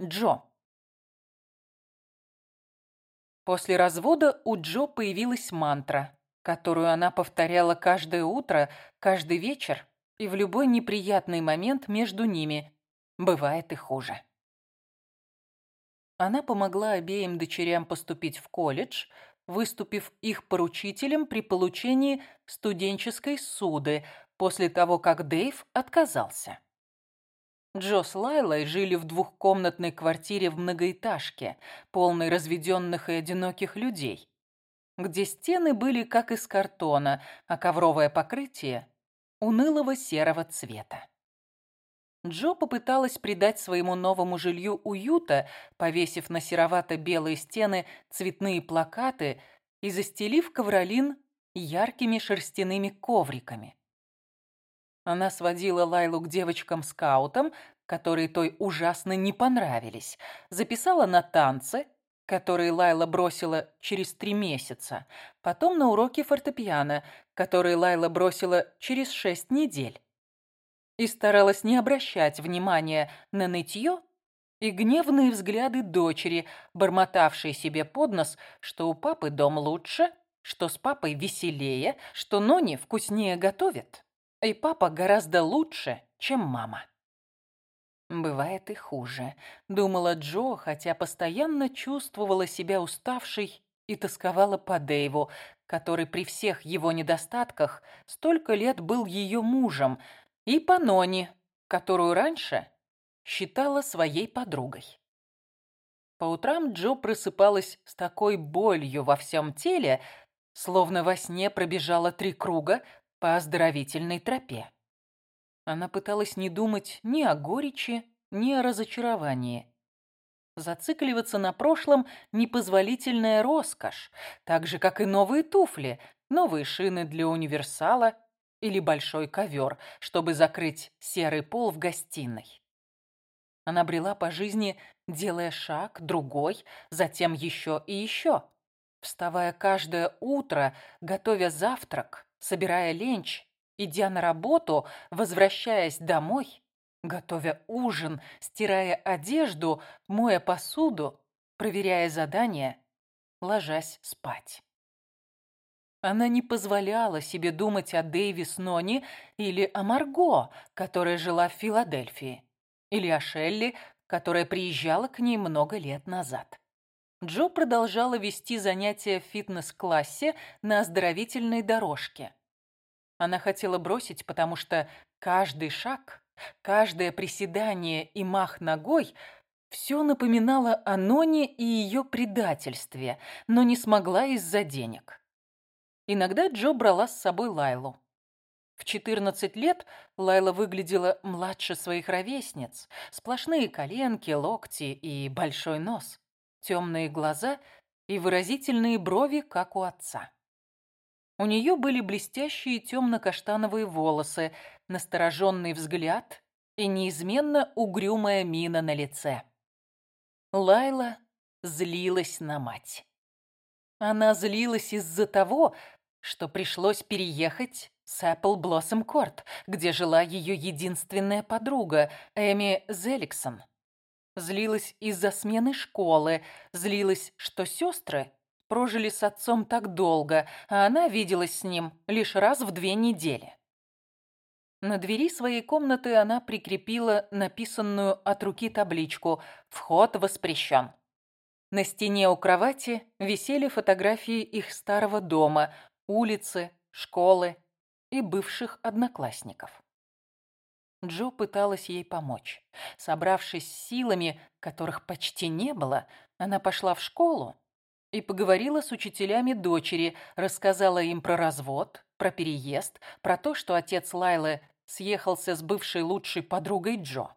Джо. После развода у Джо появилась мантра, которую она повторяла каждое утро, каждый вечер и в любой неприятный момент между ними. Бывает и хуже. Она помогла обеим дочерям поступить в колледж, выступив их поручителем при получении студенческой суды после того, как Дэйв отказался. Джо с Лайлой жили в двухкомнатной квартире в многоэтажке, полной разведенных и одиноких людей, где стены были как из картона, а ковровое покрытие – унылого серого цвета. Джо попыталась придать своему новому жилью уюта, повесив на серовато-белые стены цветные плакаты и застелив ковролин яркими шерстяными ковриками. Она сводила Лайлу к девочкам-скаутам, которые той ужасно не понравились, записала на танцы, которые Лайла бросила через три месяца, потом на уроки фортепиано, которые Лайла бросила через шесть недель. И старалась не обращать внимания на нытье и гневные взгляды дочери, бормотавшей себе под нос, что у папы дом лучше, что с папой веселее, что Нони вкуснее готовит. И папа гораздо лучше, чем мама. Бывает и хуже, думала Джо, хотя постоянно чувствовала себя уставшей и тосковала по Дэйву, который при всех его недостатках столько лет был ее мужем, и по Нони, которую раньше считала своей подругой. По утрам Джо просыпалась с такой болью во всем теле, словно во сне пробежала три круга, по оздоровительной тропе. Она пыталась не думать ни о горечи, ни о разочаровании. Зацикливаться на прошлом – непозволительная роскошь, так же, как и новые туфли, новые шины для универсала или большой ковер, чтобы закрыть серый пол в гостиной. Она брела по жизни, делая шаг, другой, затем еще и еще, вставая каждое утро, готовя завтрак, собирая ленч, идя на работу, возвращаясь домой, готовя ужин, стирая одежду, моя посуду, проверяя задания, ложась спать. Она не позволяла себе думать о Дэйви Снони или о Марго, которая жила в Филадельфии, или о Шелли, которая приезжала к ней много лет назад. Джо продолжала вести занятия в фитнес-классе на оздоровительной дорожке. Она хотела бросить, потому что каждый шаг, каждое приседание и мах ногой все напоминало о Ноне и ее предательстве, но не смогла из-за денег. Иногда Джо брала с собой Лайлу. В 14 лет Лайла выглядела младше своих ровесниц. Сплошные коленки, локти и большой нос темные глаза и выразительные брови, как у отца. У нее были блестящие темно-каштановые волосы, настороженный взгляд и неизменно угрюмая мина на лице. Лайла злилась на мать. Она злилась из-за того, что пришлось переехать с Apple Blossom Court, где жила ее единственная подруга, Эми Зеликсон. Злилась из-за смены школы, злилась, что сестры прожили с отцом так долго, а она виделась с ним лишь раз в две недели. На двери своей комнаты она прикрепила написанную от руки табличку «Вход воспрещен». На стене у кровати висели фотографии их старого дома, улицы, школы и бывших одноклассников. Джо пыталась ей помочь. Собравшись силами, которых почти не было, она пошла в школу и поговорила с учителями дочери, рассказала им про развод, про переезд, про то, что отец Лайлы съехался с бывшей лучшей подругой Джо.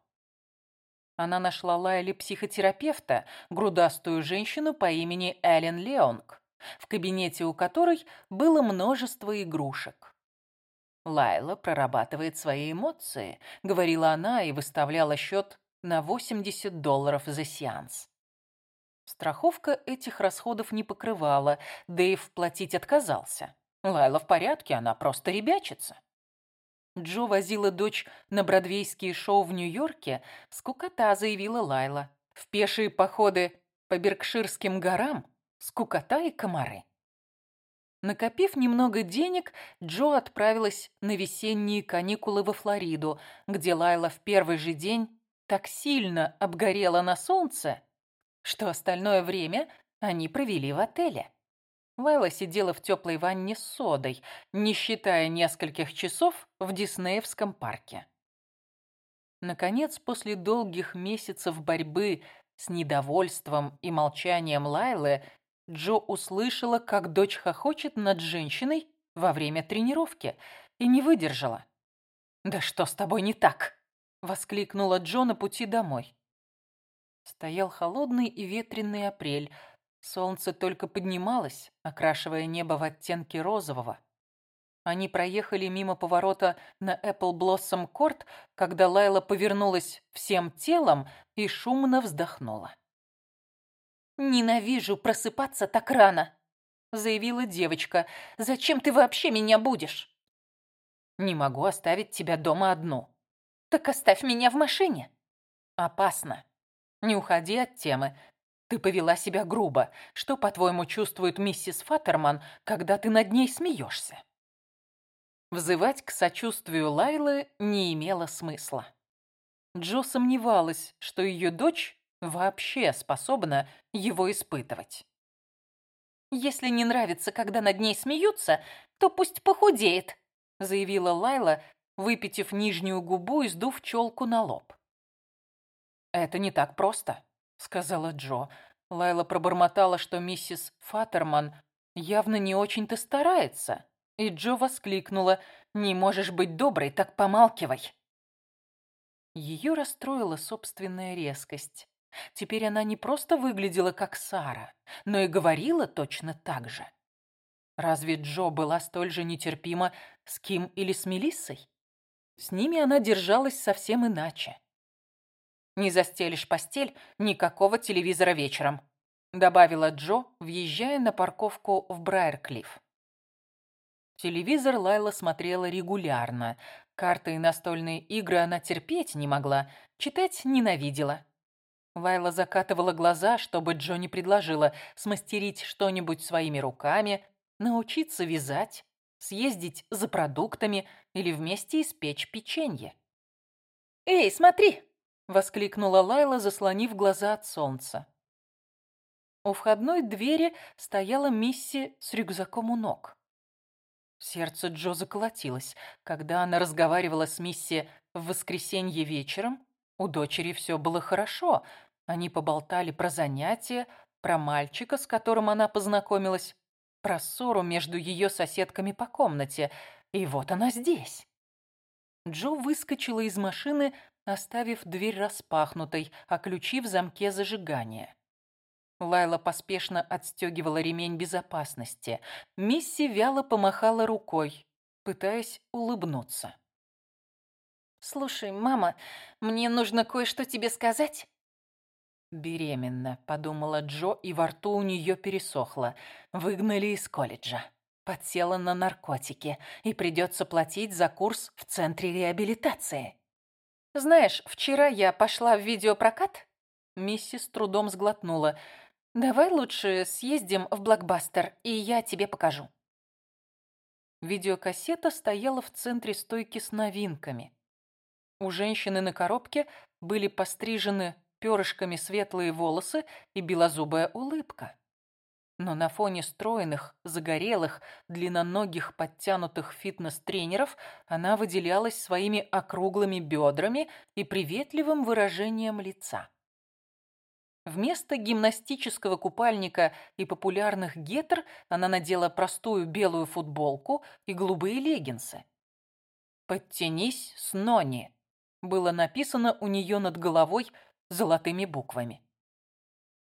Она нашла Лайле психотерапевта, грудастую женщину по имени Эллен Леонг, в кабинете у которой было множество игрушек. Лайла прорабатывает свои эмоции, говорила она и выставляла счет на 80 долларов за сеанс. Страховка этих расходов не покрывала, Дэйв платить отказался. Лайла в порядке, она просто ребячится. Джо возила дочь на бродвейские шоу в Нью-Йорке. Скукота, заявила Лайла. в пешие походы по Беркширским горам, скукота и комары. Накопив немного денег, Джо отправилась на весенние каникулы во Флориду, где Лайла в первый же день так сильно обгорела на солнце, что остальное время они провели в отеле. Лайла сидела в теплой ванне с содой, не считая нескольких часов в Диснеевском парке. Наконец, после долгих месяцев борьбы с недовольством и молчанием Лайлы, Джо услышала, как дочь хохочет над женщиной во время тренировки и не выдержала. «Да что с тобой не так?» — воскликнула Джо на пути домой. Стоял холодный и ветреный апрель. Солнце только поднималось, окрашивая небо в оттенки розового. Они проехали мимо поворота на Apple Blossom Court, когда Лайла повернулась всем телом и шумно вздохнула. «Ненавижу просыпаться так рано», — заявила девочка. «Зачем ты вообще меня будешь?» «Не могу оставить тебя дома одну». «Так оставь меня в машине». «Опасно. Не уходи от темы. Ты повела себя грубо. Что, по-твоему, чувствует миссис Фаттерман, когда ты над ней смеешься?» Взывать к сочувствию Лайлы не имело смысла. Джо сомневалась, что ее дочь вообще способна его испытывать. «Если не нравится, когда над ней смеются, то пусть похудеет», заявила Лайла, выпитив нижнюю губу и сдув челку на лоб. «Это не так просто», — сказала Джо. Лайла пробормотала, что миссис Фаттерман явно не очень-то старается, и Джо воскликнула «Не можешь быть доброй, так помалкивай». Ее расстроила собственная резкость. Теперь она не просто выглядела как Сара, но и говорила точно так же. Разве Джо была столь же нетерпима с Ким или с Мелиссой? С ними она держалась совсем иначе. «Не застелишь постель, никакого телевизора вечером», добавила Джо, въезжая на парковку в Брайерклифф. Телевизор Лайла смотрела регулярно. Карты и настольные игры она терпеть не могла, читать ненавидела. Лайла закатывала глаза, чтобы Джо не предложила смастерить что-нибудь своими руками, научиться вязать, съездить за продуктами или вместе испечь печенье. «Эй, смотри!» — воскликнула Лайла, заслонив глаза от солнца. У входной двери стояла Мисси с рюкзаком у ног. Сердце Джо заколотилось. Когда она разговаривала с Мисси в воскресенье вечером, у дочери все было хорошо. Они поболтали про занятия, про мальчика, с которым она познакомилась, про ссору между ее соседками по комнате. И вот она здесь. Джо выскочила из машины, оставив дверь распахнутой, а ключи в замке зажигания. Лайла поспешно отстегивала ремень безопасности. Мисси вяло помахала рукой, пытаясь улыбнуться. «Слушай, мама, мне нужно кое-что тебе сказать». «Беременна», — подумала Джо, и во рту у нее пересохло. Выгнали из колледжа. Подсела на наркотики, и придется платить за курс в центре реабилитации. «Знаешь, вчера я пошла в видеопрокат?» Миссис трудом сглотнула. Давай лучше съездим в Блокбастер, и я тебе покажу. Видеокассета стояла в центре стойки с новинками. У женщины на коробке были пострижены перышками светлые волосы и белозубая улыбка. Но на фоне стройных, загорелых, длинноногих, подтянутых фитнес-тренеров она выделялась своими округлыми бедрами и приветливым выражением лица. Вместо гимнастического купальника и популярных гетер она надела простую белую футболку и голубые леггинсы. «Подтянись с Нони», было написано у нее над головой золотыми буквами.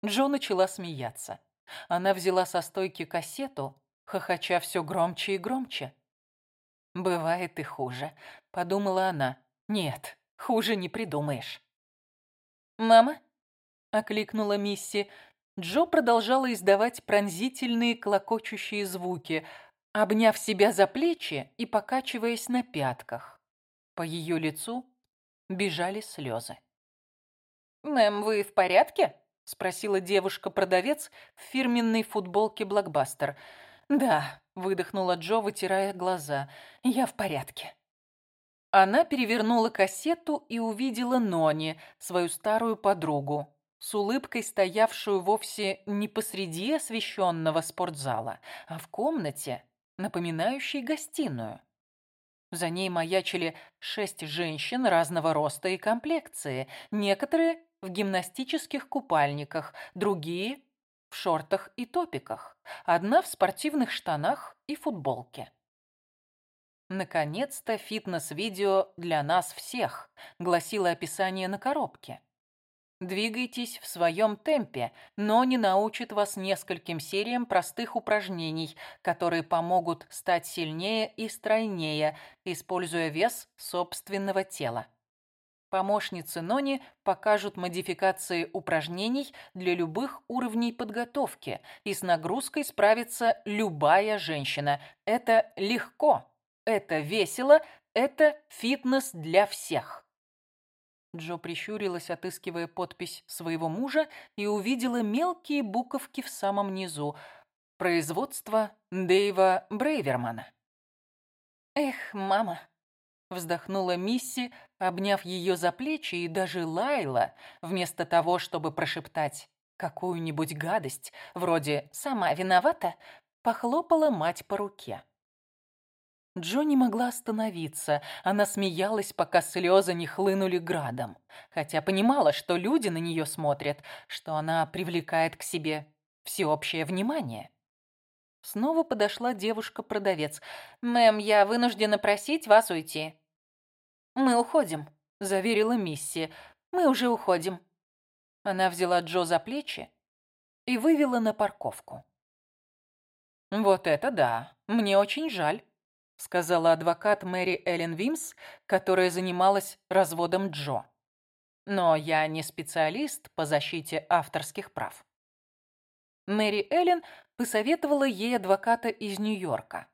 Джо начала смеяться. Она взяла со стойки кассету, хохоча все громче и громче. «Бывает и хуже», — подумала она. «Нет, хуже не придумаешь». «Мама?» окликнула Мисси. Джо продолжала издавать пронзительные клокочущие звуки, обняв себя за плечи и покачиваясь на пятках. По ее лицу бежали слезы. «Мэм, вы в порядке?» — спросила девушка-продавец в фирменной футболке «Блокбастер». «Да», — выдохнула Джо, вытирая глаза, — «я в порядке». Она перевернула кассету и увидела Нони, свою старую подругу, с улыбкой стоявшую вовсе не посреди освещенного спортзала, а в комнате, напоминающей гостиную. За ней маячили шесть женщин разного роста и комплекции, некоторые в гимнастических купальниках, другие в шортах и топиках, одна в спортивных штанах и футболке. «Наконец-то фитнес-видео для нас всех», — гласило описание на коробке. Двигайтесь в своем темпе, но не научит вас нескольким сериям простых упражнений, которые помогут стать сильнее и стройнее, используя вес собственного тела. Помощницы Нони покажут модификации упражнений для любых уровней подготовки, и с нагрузкой справится любая женщина. Это легко, это весело, это фитнес для всех. Джо прищурилась, отыскивая подпись своего мужа, и увидела мелкие буковки в самом низу. Производство Дэйва Брейвермана. «Эх, мама!» — вздохнула Мисси, обняв ее за плечи, и даже Лайла, вместо того, чтобы прошептать какую-нибудь гадость, вроде «сама виновата», похлопала мать по руке. Джо не могла остановиться. Она смеялась, пока слезы не хлынули градом. Хотя понимала, что люди на нее смотрят, что она привлекает к себе всеобщее внимание. Снова подошла девушка-продавец. «Мэм, я вынуждена просить вас уйти». «Мы уходим», — заверила Мисси. «Мы уже уходим». Она взяла Джо за плечи и вывела на парковку. «Вот это да! Мне очень жаль», сказала адвокат Мэри Эллен Вимс, которая занималась разводом Джо. Но я не специалист по защите авторских прав. Мэри Эллен посоветовала ей адвоката из Нью-Йорка.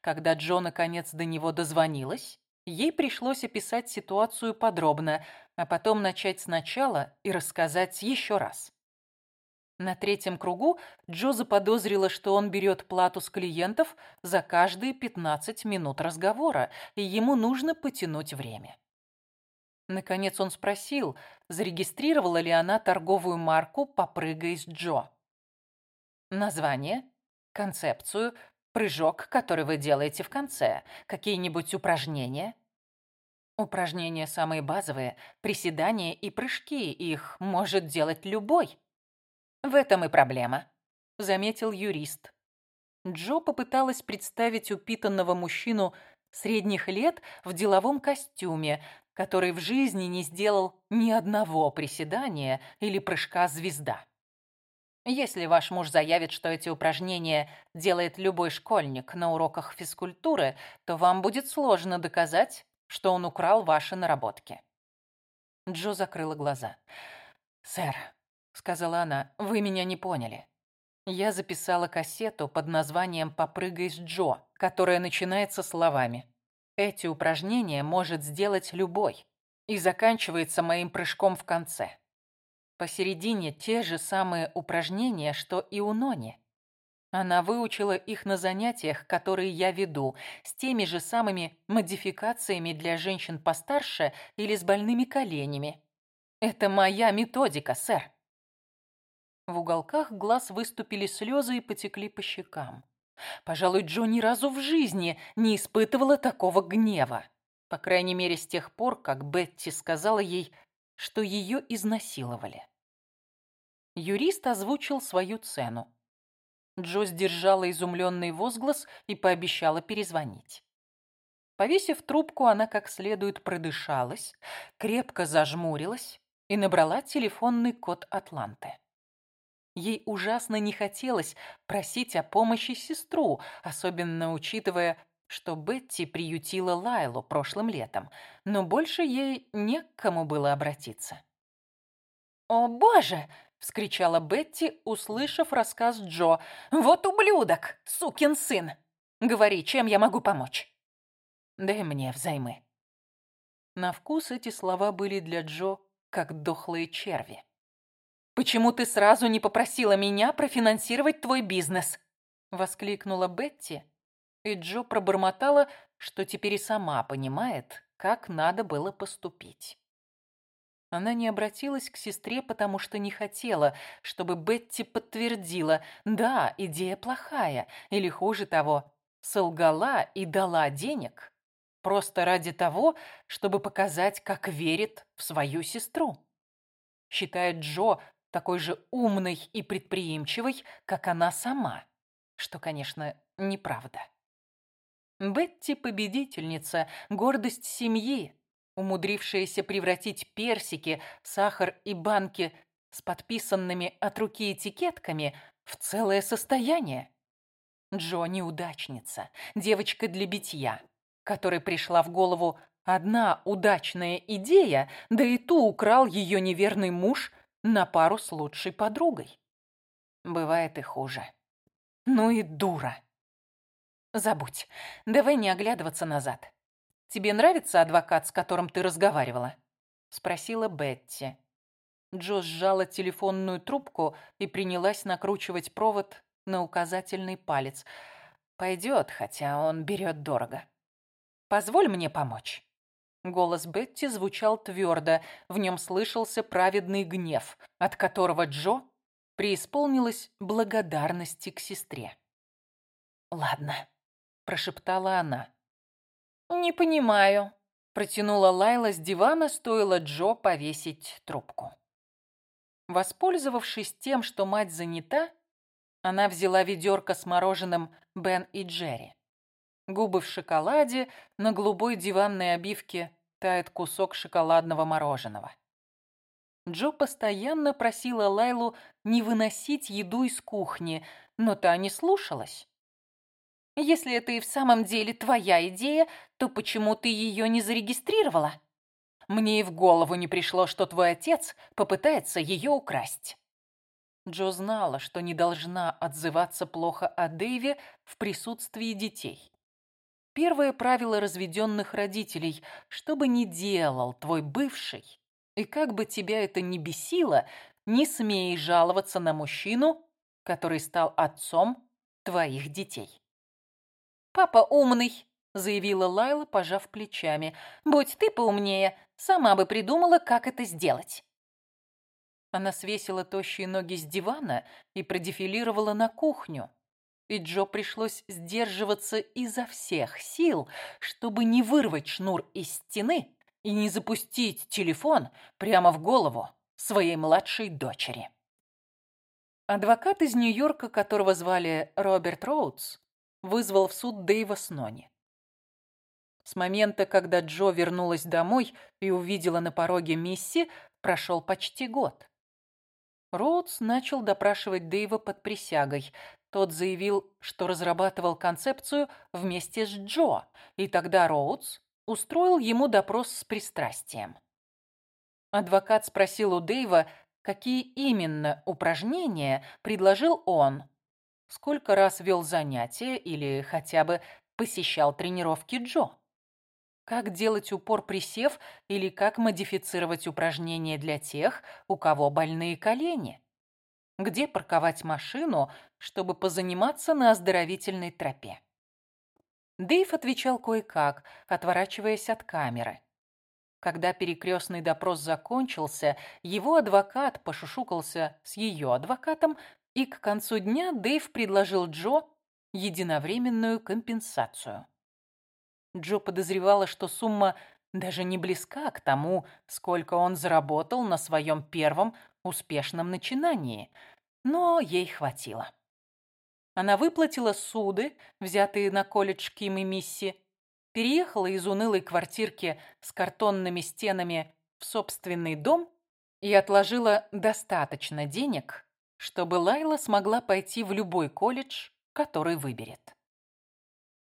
Когда Джо наконец до него дозвонилась, ей пришлось описать ситуацию подробно, а потом начать сначала и рассказать еще раз. На третьем кругу Джо заподозрила, что он берет плату с клиентов за каждые 15 минут разговора, и ему нужно потянуть время. Наконец он спросил, зарегистрировала ли она торговую марку «Попрыгай с Джо». Название, концепцию, прыжок, который вы делаете в конце, какие-нибудь упражнения. Упражнения самые базовые, приседания и прыжки, их может делать любой. В этом и проблема, заметил юрист. Джо попыталась представить упитанного мужчину средних лет в деловом костюме, который в жизни не сделал ни одного приседания или прыжка звезда. Если ваш муж заявит, что эти упражнения делает любой школьник на уроках физкультуры, то вам будет сложно доказать, что он украл ваши наработки. Джо закрыла глаза. «Сэр, сказала она, — «вы меня не поняли». Я записала кассету под названием «Попрыгай с Джо», которая начинается словами «Эти упражнения может сделать любой» и заканчивается моим прыжком в конце. Посередине те же самые упражнения, что и у Нони. Она выучила их на занятиях, которые я веду, с теми же самыми модификациями для женщин постарше или с больными коленями. Это моя методика, сэр. В уголках глаз выступили слезы и потекли по щекам. Пожалуй, Джо ни разу в жизни не испытывала такого гнева. По крайней мере, с тех пор, как Бетти сказала ей, что ее изнасиловали. Юрист озвучил свою цену. Джо сдержала изумленный возглас и пообещала перезвонить. Повесив трубку, она как следует продышалась, крепко зажмурилась и набрала телефонный код Атланты. Ей ужасно не хотелось просить о помощи сестру, особенно учитывая, что Бетти приютила Лайлу прошлым летом, но больше ей не к кому было обратиться. «О, боже!» — вскричала Бетти, услышав рассказ Джо. «Вот ублюдок, сукин сын! Говори, чем я могу помочь?» «Дай мне взаймы». На вкус эти слова были для Джо как дохлые черви. «Почему ты сразу не попросила меня профинансировать твой бизнес?» — воскликнула Бетти, и Джо пробормотала, что теперь и сама понимает, как надо было поступить. Она не обратилась к сестре, потому что не хотела, чтобы Бетти подтвердила, да, идея плохая, или хуже того, солгала и дала денег, просто ради того, чтобы показать, как верит в свою сестру. Считает Джо такой же умной и предприимчивой, как она сама, что, конечно, неправда. Бетти – победительница, гордость семьи, умудрившаяся превратить персики, сахар и банки с подписанными от руки этикетками в целое состояние. Джо – неудачница, девочка для битья, которой пришла в голову одна удачная идея, да и ту украл ее неверный муж на пару с лучшей подругой. Бывает и хуже. Ну и дура. Забудь. Давай не оглядываться назад. Тебе нравится адвокат, с которым ты разговаривала? Спросила Бетти. Джо сжала телефонную трубку и принялась накручивать провод на указательный палец. Пойдет, хотя он берет дорого. Позволь мне помочь. Голос Бетти звучал твердо, в нем слышался праведный гнев, от которого Джо преисполнилась благодарности к сестре. «Ладно», прошептала она. «Не понимаю», – протянула Лайла с дивана, стоило Джо повесить трубку. Воспользовавшись тем, что мать занята, она взяла ведерко с мороженым Бен и Джерри. Губы в шоколаде, на голубой диванной обивке тает кусок шоколадного мороженого. Джо постоянно просила Лайлу не выносить еду из кухни, но та не слушалась. Если это и в самом деле твоя идея, то почему ты ее не зарегистрировала? Мне и в голову не пришло, что твой отец попытается ее украсть. Джо знала, что не должна отзываться плохо о Дэйве в присутствии детей. Первое правило разведенных родителей – что бы ни делал твой бывший, и как бы тебя это ни бесило, не смей жаловаться на мужчину, который стал отцом твоих детей. «Папа умный», — заявила Лайла, пожав плечами. «Будь ты поумнее, сама бы придумала, как это сделать». Она свесила тощие ноги с дивана и продефилировала на кухню. И Джо пришлось сдерживаться изо всех сил, чтобы не вырвать шнур из стены и не запустить телефон прямо в голову своей младшей дочери. Адвокат из Нью-Йорка, которого звали Роберт Роудс, вызвал в суд Дэйва Снони. С момента, когда Джо вернулась домой и увидела на пороге Мисси, прошел почти год. Роудс начал допрашивать Дэйва под присягой. Тот заявил, что разрабатывал концепцию вместе с Джо, и тогда Роудс устроил ему допрос с пристрастием. Адвокат спросил у Дэйва, какие именно упражнения предложил он, сколько раз вел занятия или хотя бы посещал тренировки Джо. Как делать упор присев или как модифицировать упражнения для тех, у кого больные колени? Где парковать машину, чтобы позаниматься на оздоровительной тропе? Дэйв отвечал кое-как, отворачиваясь от камеры. Когда перекрестный допрос закончился, его адвокат пошушукался с ее адвокатом, и к концу дня Дэйв предложил Джо единовременную компенсацию. Джо подозревала, что сумма даже не близка к тому, сколько он заработал на своем первом успешном начинании, но ей хватило. Она выплатила суды, взятые на колледж Ким и Мисси, переехала из унылой квартирки с картонными стенами в собственный дом и отложила достаточно денег, чтобы Лайла смогла пойти в любой колледж, который выберет.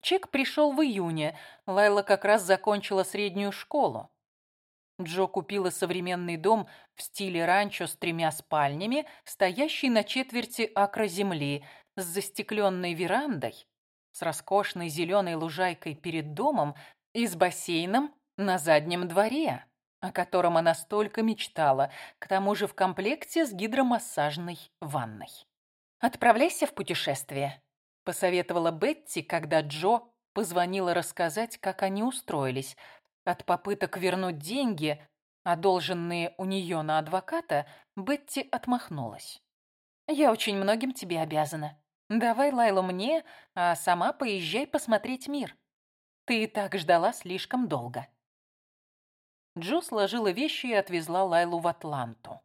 Чек пришел в июне, Лайла как раз закончила среднюю школу. Джо купила современный дом в стиле ранчо с тремя спальнями, стоящий на четверти акра земли, с застекленной верандой, с роскошной зеленой лужайкой перед домом и с бассейном на заднем дворе, о котором она столько мечтала, к тому же в комплекте с гидромассажной ванной. «Отправляйся в путешествие», — посоветовала Бетти, когда Джо позвонила рассказать, как они устроились. От попыток вернуть деньги, одолженные у нее на адвоката, Бетти отмахнулась. «Я очень многим тебе обязана. Давай Лайлу мне, а сама поезжай посмотреть мир. Ты и так ждала слишком долго». Джо сложила вещи и отвезла Лайлу в Атланту.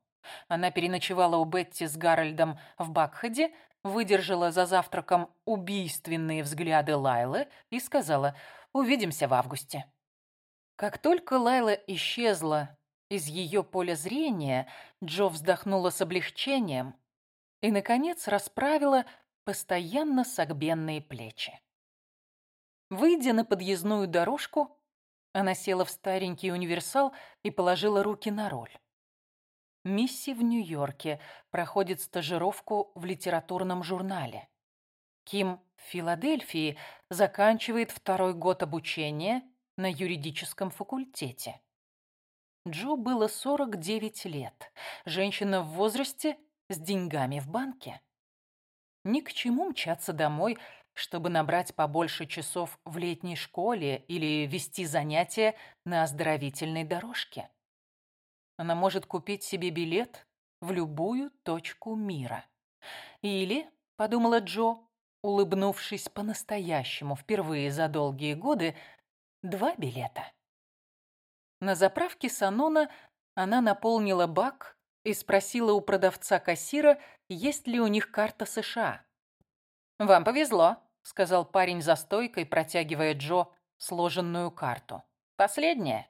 Она переночевала у Бетти с Гарольдом в Бакхеде, выдержала за завтраком убийственные взгляды Лайлы и сказала «Увидимся в августе». Как только Лайла исчезла из ее поля зрения, Джо вздохнула с облегчением и, наконец, расправила постоянно согбенные плечи. Выйдя на подъездную дорожку, она села в старенький универсал и положила руки на руль. Мисси в Нью-Йорке проходит стажировку в литературном журнале. Ким в Филадельфии заканчивает второй год обучения на юридическом факультете. Джо было 49 лет. Женщина в возрасте с деньгами в банке. Ни к чему мчаться домой чтобы набрать побольше часов в летней школе или вести занятия на оздоровительной дорожке. Она может купить себе билет в любую точку мира. Или, подумала Джо, улыбнувшись по-настоящему впервые за долгие годы, два билета. На заправке Санона она наполнила бак и спросила у продавца-кассира, есть ли у них карта США. «Вам повезло», сказал парень за стойкой, протягивая Джо сложенную карту. «Последняя?»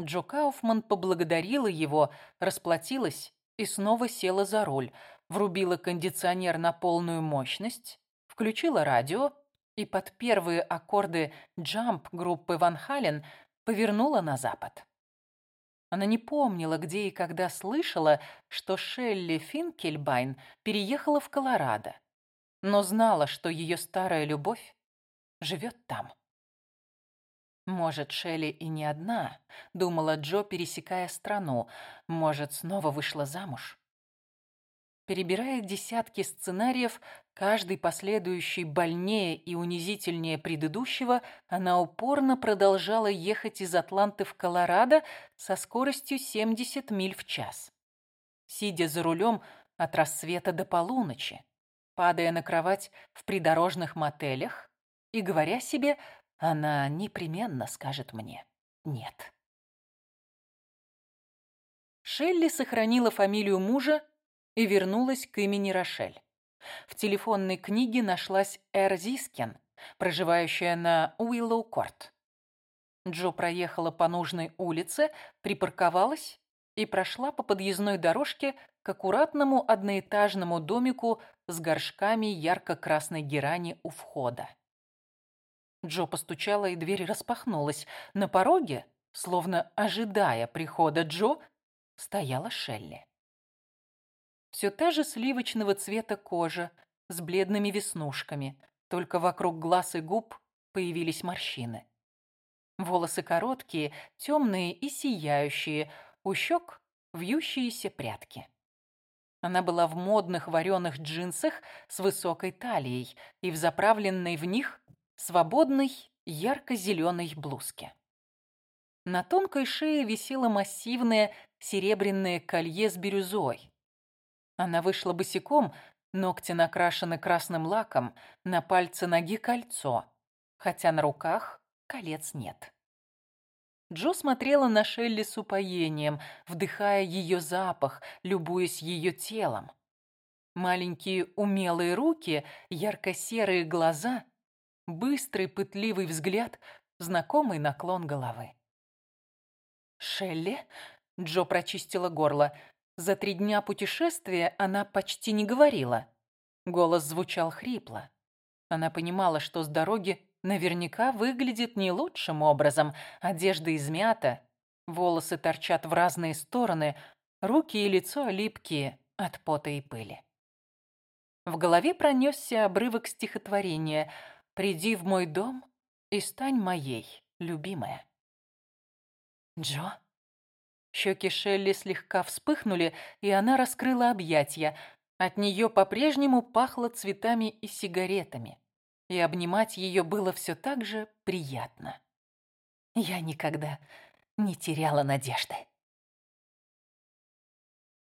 Джо Кауфман поблагодарила его, расплатилась и снова села за руль, врубила кондиционер на полную мощность, включила радио и под первые аккорды «Джамп» группы Ван Хален повернула на запад. Она не помнила, где и когда слышала, что Шелли Финкельбайн переехала в Колорадо но знала, что ее старая любовь живет там. Может, Шелли и не одна, думала Джо, пересекая страну. Может, снова вышла замуж. Перебирая десятки сценариев, каждый последующий больнее и унизительнее предыдущего, она упорно продолжала ехать из Атланты в Колорадо со скоростью 70 миль в час. Сидя за рулем от рассвета до полуночи, падая на кровать в придорожных мотелях и говоря себе, она непременно скажет мне «нет». Шелли сохранила фамилию мужа и вернулась к имени Рошель. В телефонной книге нашлась Эр Зискен, проживающая на Уиллоу-Корт. Джо проехала по нужной улице, припарковалась и прошла по подъездной дорожке к аккуратному одноэтажному домику с горшками ярко-красной герани у входа. Джо постучала, и дверь распахнулась. На пороге, словно ожидая прихода Джо, стояла Шелли. Все та же сливочного цвета кожа с бледными веснушками, только вокруг глаз и губ появились морщины. Волосы короткие, темные и сияющие, у щек вьющиеся прядки. Она была в модных вареных джинсах с высокой талией и в заправленной в них свободной ярко-зеленой блузке. На тонкой шее висело массивное серебряное колье с бирюзой. Она вышла босиком, ногти накрашены красным лаком, на пальце ноги кольцо, хотя на руках колец нет. Джо смотрела на Шелли с упоением, вдыхая ее запах, любуясь ее телом. Маленькие умелые руки, ярко-серые глаза, быстрый пытливый взгляд, знакомый наклон головы. «Шелли?» — Джо прочистила горло. За три дня путешествия она почти не говорила. Голос звучал хрипло. Она понимала, что с дороги наверняка выглядит не лучшим образом. Одежда измята, волосы торчат в разные стороны, руки и лицо липкие от пота и пыли. В голове пронесся обрывок стихотворения «Приди в мой дом и стань моей, любимая». «Джо?» Щеки Шелли слегка вспыхнули, и она раскрыла объятия. От нее по-прежнему пахло цветами и сигаретами. И обнимать ее было все так же приятно. Я никогда не теряла надежды.